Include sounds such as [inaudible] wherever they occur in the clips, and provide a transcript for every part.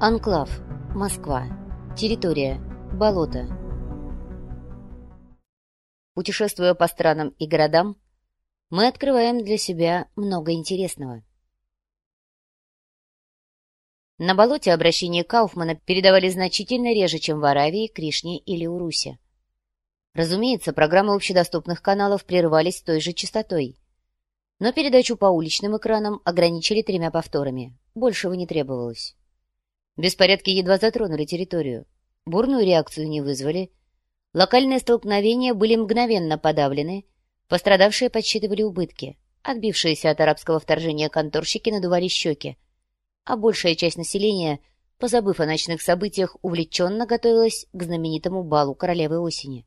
Анклав. Москва. Территория. Болото. Путешествуя по странам и городам, мы открываем для себя много интересного. На болоте обращения Кауфмана передавали значительно реже, чем в Аравии, Кришне или Урусе. Разумеется, программы общедоступных каналов прерывались той же частотой. Но передачу по уличным экранам ограничили тремя повторами. Большего не требовалось. Беспорядки едва затронули территорию. Бурную реакцию не вызвали. Локальные столкновения были мгновенно подавлены. Пострадавшие подсчитывали убытки. Отбившиеся от арабского вторжения конторщики надували щеки. А большая часть населения, позабыв о ночных событиях, увлеченно готовилась к знаменитому балу королевы осени.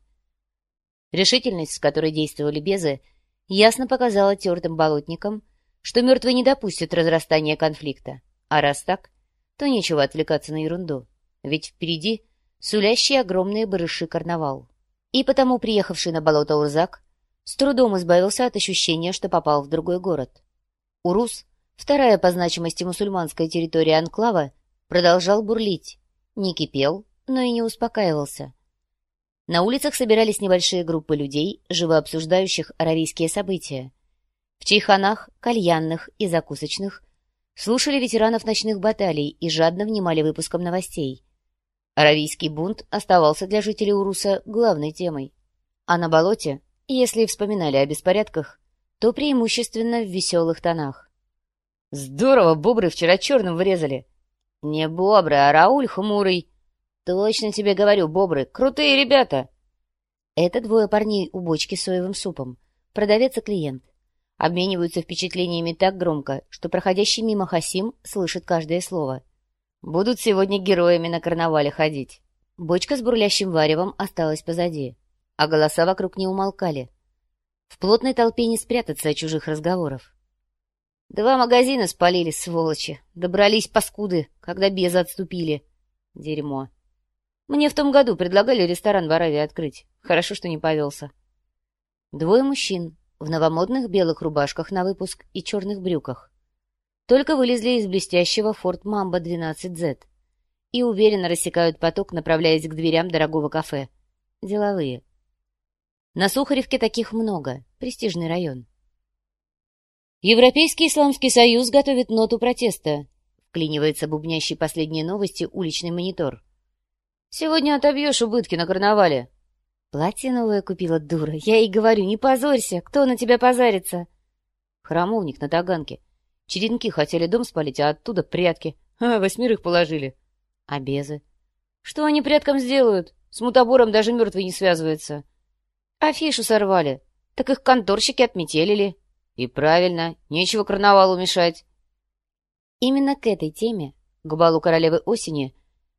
Решительность, с которой действовали безы, ясно показала тертым болотникам, что мертвые не допустят разрастания конфликта. А раз так, то нечего отвлекаться на ерунду, ведь впереди сулящий огромные барыши карнавал. И потому приехавший на болото Урзак с трудом избавился от ощущения, что попал в другой город. Урус, вторая по значимости мусульманская территория анклава, продолжал бурлить, не кипел, но и не успокаивался. На улицах собирались небольшие группы людей, живо обсуждающих аравийские события. В чайханах, кальянных и закусочных слушали ветеранов ночных баталий и жадно внимали выпускам новостей. Аравийский бунт оставался для жителей Уруса главной темой. А на болоте, если вспоминали о беспорядках, то преимущественно в веселых тонах. «Здорово, бобры вчера черным врезали!» «Не бобры, а Рауль хмурый!» «Точно тебе говорю, бобры, крутые ребята!» Это двое парней у бочки с соевым супом, продавец и клиент обмениваются впечатлениями так громко, что проходящий мимо Хасим слышит каждое слово. «Будут сегодня героями на карнавале ходить». Бочка с бурлящим варевом осталась позади, а голоса вокруг не умолкали. В плотной толпе не спрятаться от чужих разговоров. Два магазина спалили, сволочи. Добрались паскуды, когда безы отступили. Дерьмо. Мне в том году предлагали ресторан в Аравии открыть. Хорошо, что не повелся. Двое мужчин, в новомодных белых рубашках на выпуск и черных брюках. Только вылезли из блестящего Форт Мамба 12Z и уверенно рассекают поток, направляясь к дверям дорогого кафе. Деловые. На Сухаревке таких много, престижный район. Европейский Исламский Союз готовит ноту протеста, вклинивается бубнящий последние новости уличный монитор. «Сегодня отобьешь убытки на карнавале», Платье новое купила, дура. Я ей говорю, не позорься, кто на тебя позарится? Храмовник на Таганке. Черенки хотели дом спалить, а оттуда прятки. А, восьмерых положили. А безы? Что они пряткам сделают? С мутабором даже мертвый не связывается. Афишу сорвали. Так их конторщики отметелили. И правильно, нечего карнавалу мешать. Именно к этой теме, к балу королевы осени,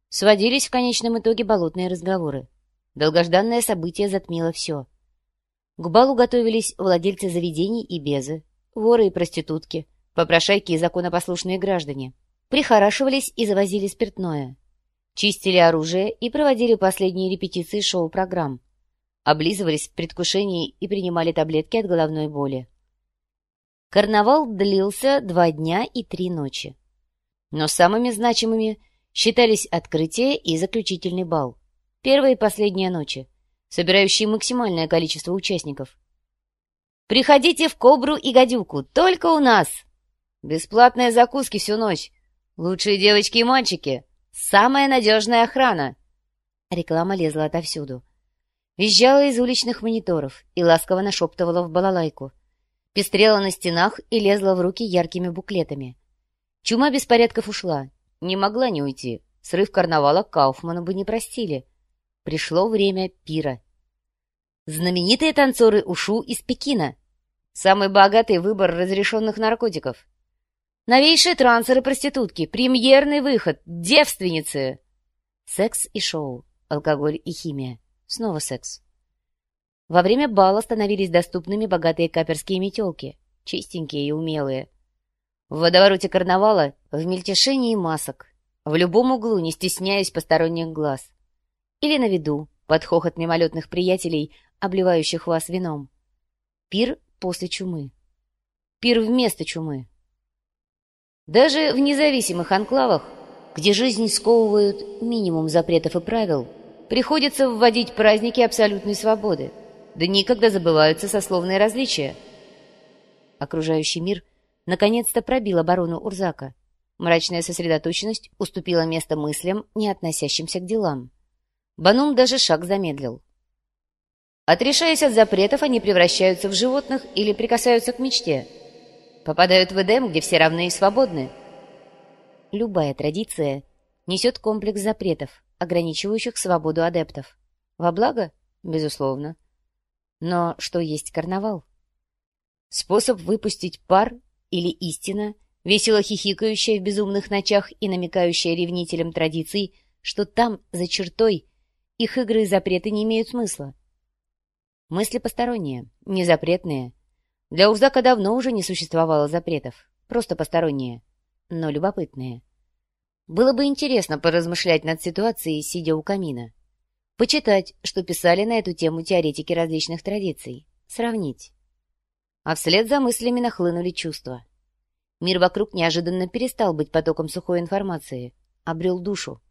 сводились в конечном итоге болотные разговоры. Долгожданное событие затмило все. К балу готовились владельцы заведений и безы, воры и проститутки, попрошайки и законопослушные граждане. Прихорашивались и завозили спиртное. Чистили оружие и проводили последние репетиции шоу-программ. Облизывались в предвкушении и принимали таблетки от головной боли. Карнавал длился два дня и три ночи. Но самыми значимыми считались открытие и заключительный бал. Первая и последняя ночи, собирающие максимальное количество участников. «Приходите в Кобру и Гадюку, только у нас!» «Бесплатные закуски всю ночь! Лучшие девочки и мальчики! Самая надежная охрана!» Реклама лезла отовсюду. Визжала из уличных мониторов и ласково нашептывала в балалайку. Пестрела на стенах и лезла в руки яркими буклетами. Чума беспорядков ушла. Не могла не уйти. Срыв карнавала Кауфмана бы не простили. Пришло время пира. Знаменитые танцоры Ушу из Пекина. Самый богатый выбор разрешенных наркотиков. Новейшие трансеры-проститутки, премьерный выход, девственницы. Секс и шоу, алкоголь и химия. Снова секс. Во время бала становились доступными богатые каперские метелки, чистенькие и умелые. В водовороте карнавала, в мельтешении масок, в любом углу, не стесняясь посторонних глаз. Или на виду, под хохот мимолетных приятелей, обливающих вас вином. Пир после чумы. Пир вместо чумы. Даже в независимых анклавах где жизнь сковывают минимум запретов и правил, приходится вводить праздники абсолютной свободы, да никогда забываются сословные различия. Окружающий мир наконец-то пробил оборону Урзака. Мрачная сосредоточенность уступила место мыслям, не относящимся к делам. Банум даже шаг замедлил. Отрешаясь от запретов, они превращаются в животных или прикасаются к мечте. Попадают в Эдем, где все равны и свободны. Любая традиция несет комплекс запретов, ограничивающих свободу адептов. Во благо? Безусловно. Но что есть карнавал? Способ выпустить пар или истина, весело хихикающая в безумных ночах и намекающая ревнителям традиций, что там, за чертой, их игры и запреты не имеют смысла. Мысли посторонние, не запретные. Для Урзака давно уже не существовало запретов, просто посторонние, но любопытные. Было бы интересно поразмышлять над ситуацией, сидя у камина. Почитать, что писали на эту тему теоретики различных традиций. Сравнить. А вслед за мыслями нахлынули чувства. Мир вокруг неожиданно перестал быть потоком сухой информации, обрел душу.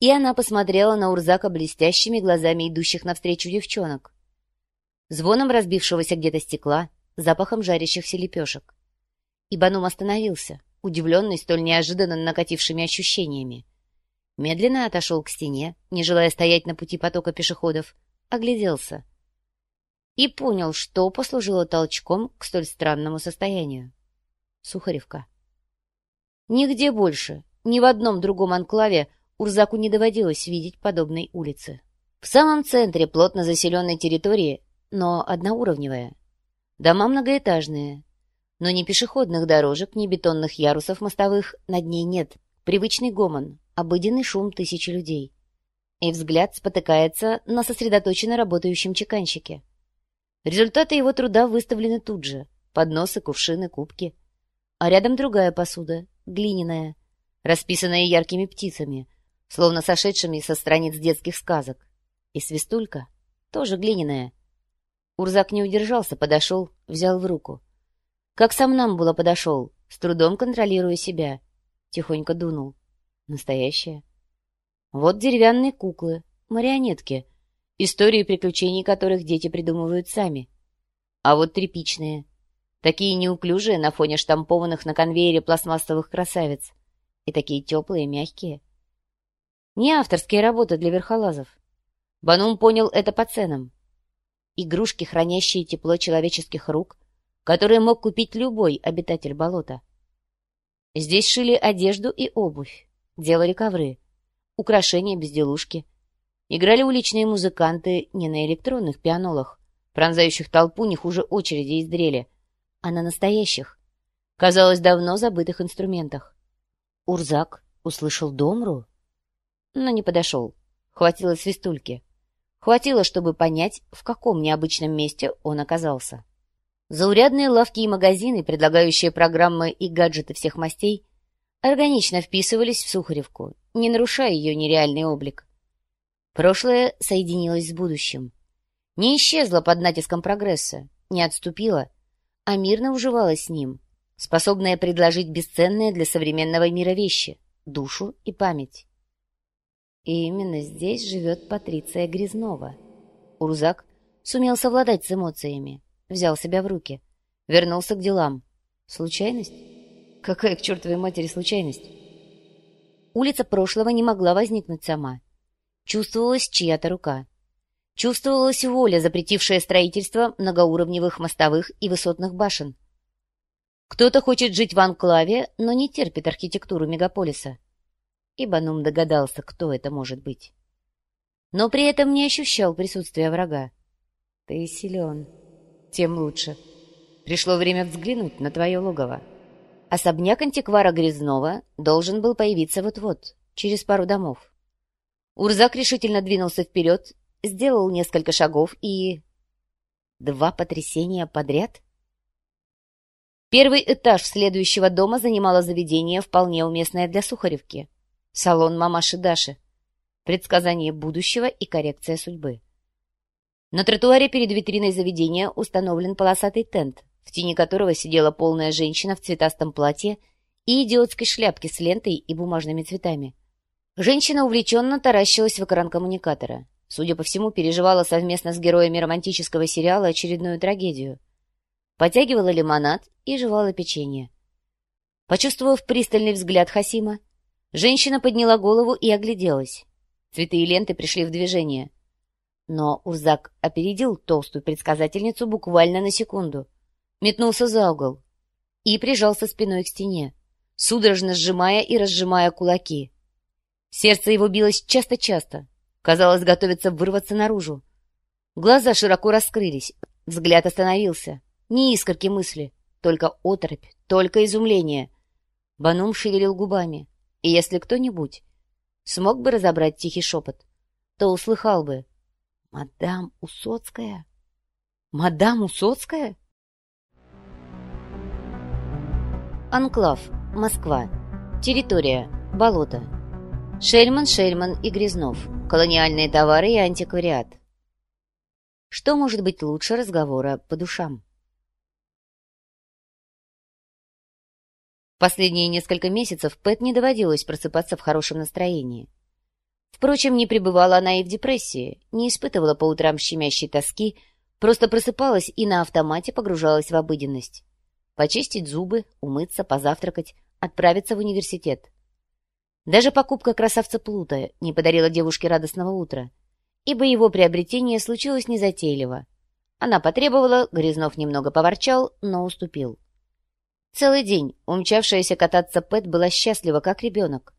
И она посмотрела на Урзака блестящими глазами идущих навстречу девчонок звоном разбившегося где-то стекла, запахом жарящихся лепешек. И Банум остановился, удивленный столь неожиданно накатившими ощущениями. Медленно отошел к стене, не желая стоять на пути потока пешеходов, огляделся. И понял, что послужило толчком к столь странному состоянию. Сухаревка. Нигде больше, ни в одном другом анклаве Урзаку не доводилось видеть подобной улицы. В самом центре плотно заселенной территории но одноуровневая. Дома многоэтажные, но ни пешеходных дорожек, ни бетонных ярусов мостовых над ней нет. Привычный гомон, обыденный шум тысячи людей. И взгляд спотыкается на сосредоточенно работающем чеканщике. Результаты его труда выставлены тут же. Подносы, кувшины, кубки. А рядом другая посуда, глиняная, расписанная яркими птицами, словно сошедшими со страниц детских сказок. И свистулька, тоже глиняная, Урзак не удержался, подошел, взял в руку. Как сам нам было подошел, с трудом контролируя себя. Тихонько дунул. Настоящая. Вот деревянные куклы, марионетки, истории приключений которых дети придумывают сами. А вот тряпичные. Такие неуклюжие на фоне штампованных на конвейере пластмассовых красавиц. И такие теплые, мягкие. Не авторские работы для верхолазов. Банум понял это по ценам игрушки, хранящие тепло человеческих рук, которые мог купить любой обитатель болота. Здесь шили одежду и обувь, делали ковры, украшения, безделушки. Играли уличные музыканты не на электронных пианолах, пронзающих толпу не хуже очереди из дрели, а на настоящих, казалось, давно забытых инструментах. Урзак услышал домру, но не подошел, хватило свистульки — Хватило, чтобы понять, в каком необычном месте он оказался. Заурядные лавки и магазины, предлагающие программы и гаджеты всех мастей, органично вписывались в Сухаревку, не нарушая ее нереальный облик. Прошлое соединилось с будущим. Не исчезло под натиском прогресса, не отступило, а мирно уживалось с ним, способное предложить бесценные для современного мира вещи — душу и память. И именно здесь живет Патриция Грязнова. Урзак сумел совладать с эмоциями, взял себя в руки, вернулся к делам. Случайность? Какая к чертовой матери случайность? Улица прошлого не могла возникнуть сама. Чувствовалась чья-то рука. Чувствовалась воля, запретившая строительство многоуровневых мостовых и высотных башен. Кто-то хочет жить в анклаве, но не терпит архитектуру мегаполиса и Банум догадался, кто это может быть. Но при этом не ощущал присутствия врага. «Ты силен. Тем лучше. Пришло время взглянуть на твое логово». Особняк антиквара Грязнова должен был появиться вот-вот, через пару домов. Урзак решительно двинулся вперед, сделал несколько шагов и... Два потрясения подряд? Первый этаж следующего дома занимало заведение, вполне уместное для Сухаревки. Салон мамаши Даши. Предсказание будущего и коррекция судьбы. На тротуаре перед витриной заведения установлен полосатый тент, в тени которого сидела полная женщина в цветастом платье и идиотской шляпке с лентой и бумажными цветами. Женщина увлеченно таращилась в экран коммуникатора. Судя по всему, переживала совместно с героями романтического сериала очередную трагедию. Потягивала лимонад и жевала печенье. Почувствовав пристальный взгляд Хасима, женщина подняла голову и огляделась. Цветы и ленты пришли в движение. Но Урзак опередил толстую предсказательницу буквально на секунду. Метнулся за угол и прижался спиной к стене, судорожно сжимая и разжимая кулаки. Сердце его билось часто-часто, казалось, готовится вырваться наружу. Глаза широко раскрылись, взгляд остановился. Ни искорки мысли, только оторопь, только изумление. Банум шевелил губами, и если кто-нибудь смог бы разобрать тихий шепот, то услыхал бы «Мадам Усоцкая? Мадам Усоцкая?» Анклав, Москва. Территория, болото. Шельман, Шельман и Грязнов. Колониальные товары и антиквариат. Что может быть лучше разговора по душам? Последние несколько месяцев Пэт не доводилось просыпаться в хорошем настроении. Впрочем, не пребывала она и в депрессии, не испытывала по утрам щемящей тоски, просто просыпалась и на автомате погружалась в обыденность. Почистить зубы, умыться, позавтракать, отправиться в университет. Даже покупка красавца Плута не подарила девушке радостного утра, ибо его приобретение случилось незатейливо. Она потребовала, Грязнов немного поворчал, но уступил. Целый день умчавшаяся кататься Пэт была счастлива, как ребенок.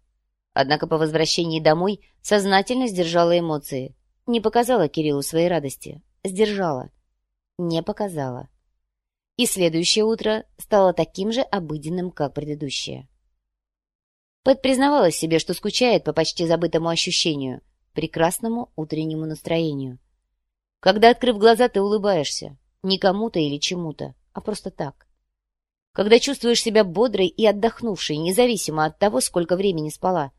Однако по возвращении домой сознательно сдержала эмоции. Не показала Кириллу своей радости. Сдержала. Не показала. И следующее утро стало таким же обыденным, как предыдущее. Пэт признавалась себе, что скучает по почти забытому ощущению, прекрасному утреннему настроению. Когда, открыв глаза, ты улыбаешься. Не кому-то или чему-то, а просто так когда чувствуешь себя бодрой и отдохнувшей, независимо от того, сколько времени спала,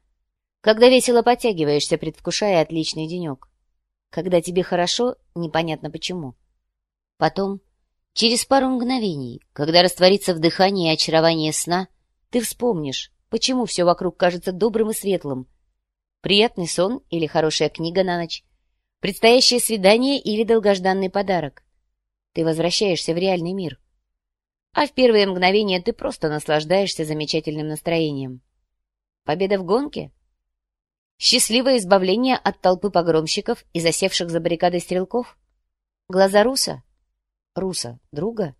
когда весело подтягиваешься, предвкушая отличный денек, когда тебе хорошо, непонятно почему. Потом, через пару мгновений, когда растворится в дыхании очарование сна, ты вспомнишь, почему все вокруг кажется добрым и светлым. Приятный сон или хорошая книга на ночь, предстоящее свидание или долгожданный подарок. Ты возвращаешься в реальный мир — а в первые мгновения ты просто наслаждаешься замечательным настроением. Победа в гонке? Счастливое избавление от толпы погромщиков и засевших за баррикадой стрелков? Глаза Руса? Руса, друга?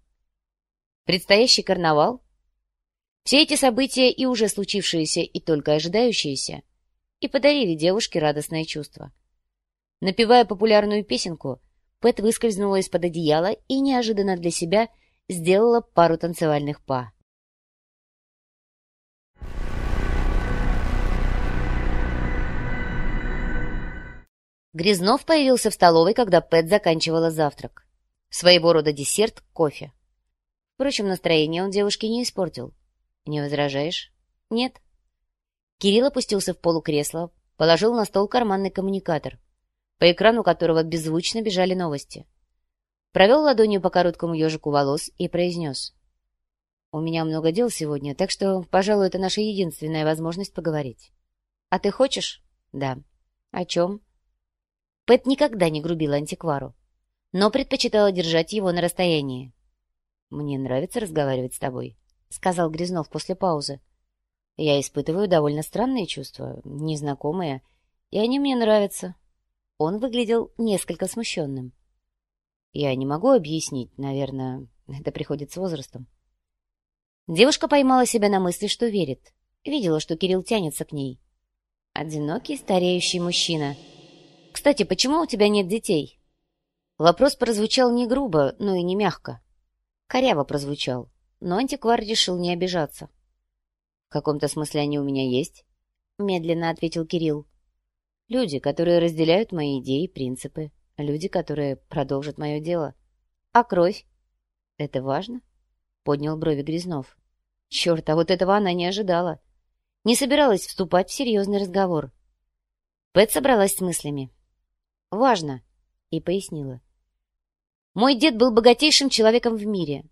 Предстоящий карнавал? Все эти события и уже случившиеся, и только ожидающиеся, и подарили девушке радостное чувство. Напевая популярную песенку, Пэт выскользнула из-под одеяла и неожиданно для себя – сделала пару танцевальных па. Грязнов появился в столовой, когда Пэт заканчивала завтрак. Своего рода десерт — кофе. Впрочем, настроение он девушке не испортил. «Не возражаешь?» «Нет». Кирилл опустился в полукресло, положил на стол карманный коммуникатор, по экрану которого беззвучно бежали новости — провел ладонью по короткому ежику волос и произнес. «У меня много дел сегодня, так что, пожалуй, это наша единственная возможность поговорить». «А ты хочешь?» «Да». «О чем?» Пэт никогда не грубила антиквару, но предпочитала держать его на расстоянии. «Мне нравится разговаривать с тобой», — сказал Грязнов после паузы. «Я испытываю довольно странные чувства, незнакомые, и они мне нравятся». Он выглядел несколько смущенным. Я не могу объяснить, наверное, [laughs] это приходит с возрастом. Девушка поймала себя на мысли, что верит. Видела, что Кирилл тянется к ней. Одинокий стареющий мужчина. Кстати, почему у тебя нет детей? Вопрос прозвучал не грубо, но и не мягко. Коряво прозвучал, но антиквар решил не обижаться. В каком-то смысле они у меня есть, медленно ответил Кирилл. Люди, которые разделяют мои идеи и принципы. Люди, которые продолжат мое дело. А кровь? Это важно? Поднял брови Грязнов. Черт, а вот этого она не ожидала. Не собиралась вступать в серьезный разговор. Пэт собралась с мыслями. «Важно», — и пояснила. «Мой дед был богатейшим человеком в мире.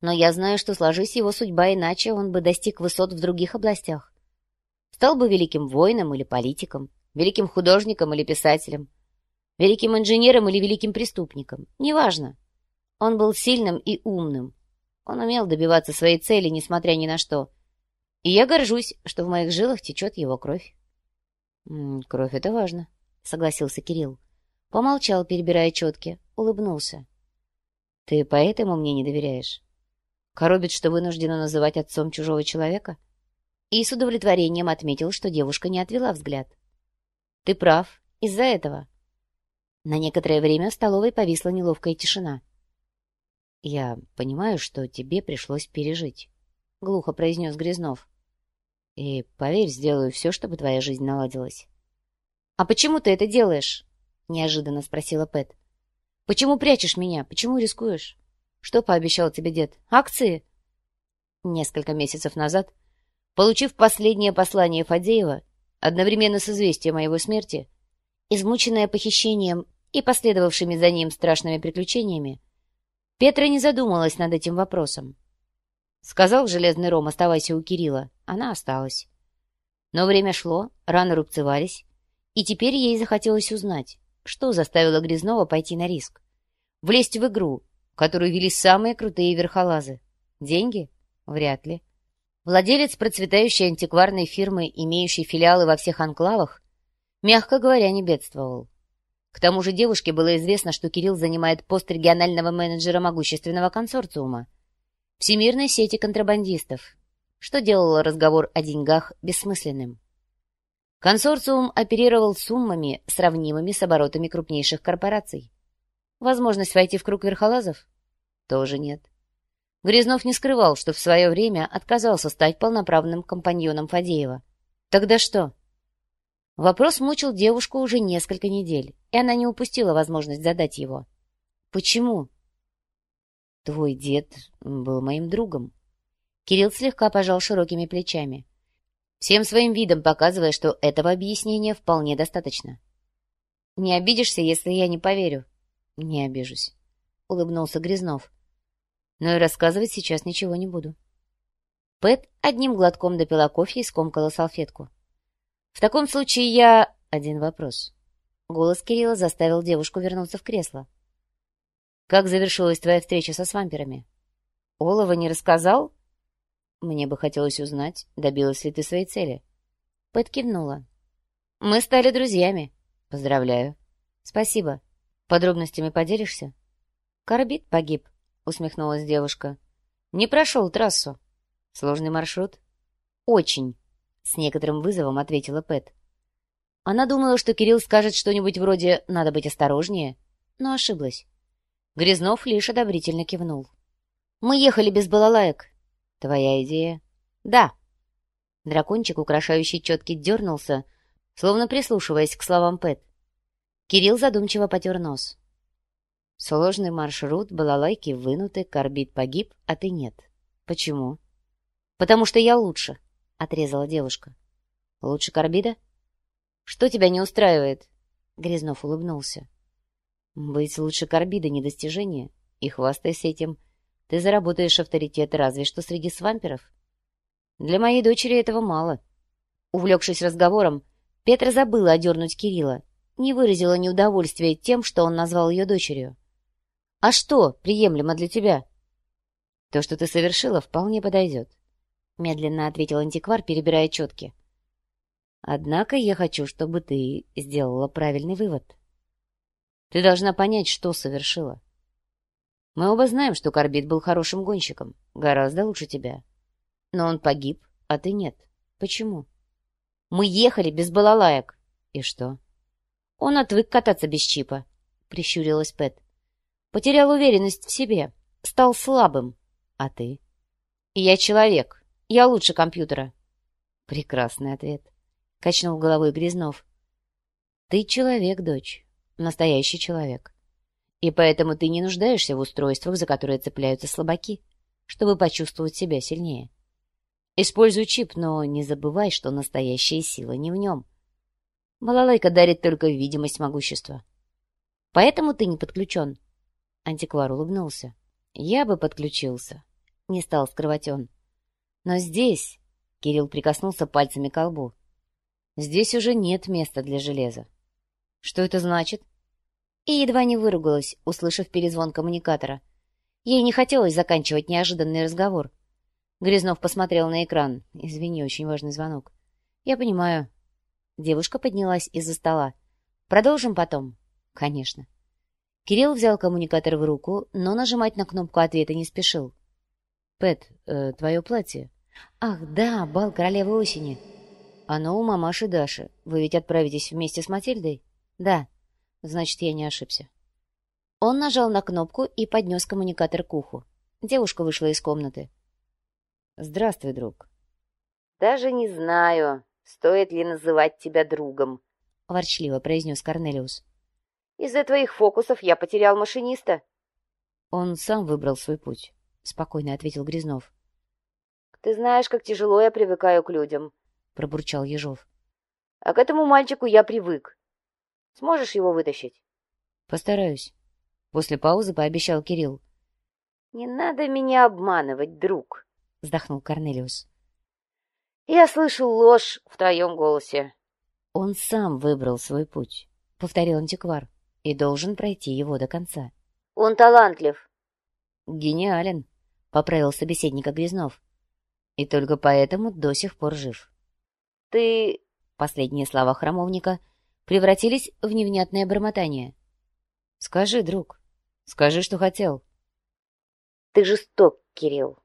Но я знаю, что сложись его судьба иначе, он бы достиг высот в других областях. Стал бы великим воином или политиком, великим художником или писателем, великим инженером или великим преступником. Неважно. Он был сильным и умным. Он умел добиваться своей цели, несмотря ни на что. И я горжусь, что в моих жилах течет его кровь. — Кровь — это важно, — согласился Кирилл. Помолчал, перебирая четки, улыбнулся. — Ты поэтому мне не доверяешь? Коробит, что вынуждена называть отцом чужого человека? И с удовлетворением отметил, что девушка не отвела взгляд. — Ты прав, из-за этого. На некоторое время в столовой повисла неловкая тишина. — Я понимаю, что тебе пришлось пережить, — глухо произнес Грязнов. — И, поверь, сделаю все, чтобы твоя жизнь наладилась. — А почему ты это делаешь? — неожиданно спросила Пэт. — Почему прячешь меня? Почему рискуешь? Что пообещал тебе дед? Акции? Несколько месяцев назад, получив последнее послание Фадеева, одновременно с известием о его смерти, измученная похищением и последовавшими за ним страшными приключениями, Петра не задумалась над этим вопросом. Сказал Железный Ром, оставайся у Кирилла. Она осталась. Но время шло, раны рубцевались, и теперь ей захотелось узнать, что заставило Грязнова пойти на риск. Влезть в игру, которую вели самые крутые верхолазы. Деньги? Вряд ли. Владелец процветающей антикварной фирмы, имеющей филиалы во всех анклавах, мягко говоря, не бедствовал. К тому же девушке было известно, что Кирилл занимает пост регионального менеджера могущественного консорциума, всемирной сети контрабандистов, что делало разговор о деньгах бессмысленным. Консорциум оперировал суммами, сравнимыми с оборотами крупнейших корпораций. Возможность войти в круг верхолазов? Тоже нет. Грязнов не скрывал, что в свое время отказался стать полноправным компаньоном Фадеева. Тогда что? Вопрос мучил девушку уже несколько недель, и она не упустила возможность задать его. «Почему?» «Твой дед был моим другом». Кирилл слегка пожал широкими плечами, всем своим видом показывая, что этого объяснения вполне достаточно. «Не обидишься, если я не поверю?» «Не обижусь», — улыбнулся Грязнов. «Но и рассказывать сейчас ничего не буду». Пэт одним глотком допила кофе и скомкала салфетку. В таком случае я... Один вопрос. Голос Кирилла заставил девушку вернуться в кресло. Как завершилась твоя встреча со свамперами? Олова не рассказал? Мне бы хотелось узнать, добилась ли ты своей цели. Пэт кивнула. Мы стали друзьями. Поздравляю. Спасибо. Подробностями поделишься? Корбит погиб, усмехнулась девушка. Не прошел трассу. Сложный маршрут? Очень. С некоторым вызовом ответила Пэт. Она думала, что Кирилл скажет что-нибудь вроде «надо быть осторожнее», но ошиблась. Грязнов лишь одобрительно кивнул. «Мы ехали без балалаек». «Твоя идея?» «Да». Дракончик, украшающий четки, дернулся, словно прислушиваясь к словам Пэт. Кирилл задумчиво потер нос. Сложный маршрут, балалайки вынуты, корбит погиб, а ты нет. Почему? Потому что я лучше отрезала девушка. «Лучше Карбида?» «Что тебя не устраивает?» Грязнов улыбнулся. «Быть лучше Карбида — недостижение, и хвастаясь этим, ты заработаешь авторитет разве что среди свамперов. Для моей дочери этого мало». Увлекшись разговором, Петра забыла одернуть Кирилла, не выразила неудовольствия тем, что он назвал ее дочерью. «А что приемлемо для тебя?» «То, что ты совершила, вполне подойдет медленно ответил антиквар, перебирая четки. Однако я хочу, чтобы ты сделала правильный вывод. Ты должна понять, что совершила. Мы оба знаем, что Корбит был хорошим гонщиком, гораздо лучше тебя. Но он погиб, а ты нет. Почему? Мы ехали без балалаек. И что? Он отвык кататься без чипа, прищурилась Пэт. Потерял уверенность в себе, стал слабым. А ты? Я человек, я лучше компьютера. Прекрасный ответ. Качнул головой Грязнов. Ты человек, дочь. Настоящий человек. И поэтому ты не нуждаешься в устройствах, за которые цепляются слабаки, чтобы почувствовать себя сильнее. Используй чип, но не забывай, что настоящая сила не в нем. Балалайка дарит только видимость могущества. Поэтому ты не подключен. Антиквар улыбнулся. Я бы подключился, не стал скрывать он. Но здесь, Кирилл прикоснулся пальцами к колбу, здесь уже нет места для железа. Что это значит? И едва не выругалась, услышав перезвон коммуникатора. Ей не хотелось заканчивать неожиданный разговор. Грязнов посмотрел на экран. Извини, очень важный звонок. Я понимаю. Девушка поднялась из-за стола. Продолжим потом? Конечно. Кирилл взял коммуникатор в руку, но нажимать на кнопку ответа не спешил. «Пэт, э, твое платье». «Ах, да, бал королевы осени». «Оно у мамаши Даши. Вы ведь отправитесь вместе с Матильдой?» «Да». «Значит, я не ошибся». Он нажал на кнопку и поднес коммуникатор к уху. Девушка вышла из комнаты. «Здравствуй, друг». «Даже не знаю, стоит ли называть тебя другом», — ворчливо произнес Корнелиус. «Из-за твоих фокусов я потерял машиниста». «Он сам выбрал свой путь», — спокойно ответил Грязнов. «Ты знаешь, как тяжело я привыкаю к людям», — пробурчал Ежов. «А к этому мальчику я привык. Сможешь его вытащить?» «Постараюсь», — после паузы пообещал Кирилл. «Не надо меня обманывать, друг», — вздохнул Корнелиус. «Я слышу ложь в твоем голосе». «Он сам выбрал свой путь», — повторил антиквар, — «и должен пройти его до конца». «Он талантлив». «Гениален», — поправил собеседника Грязнов. «И только поэтому до сих пор жив». «Ты...» — последние слова храмовника превратились в невнятное бормотание. «Скажи, друг, скажи, что хотел». «Ты жесток, Кирилл.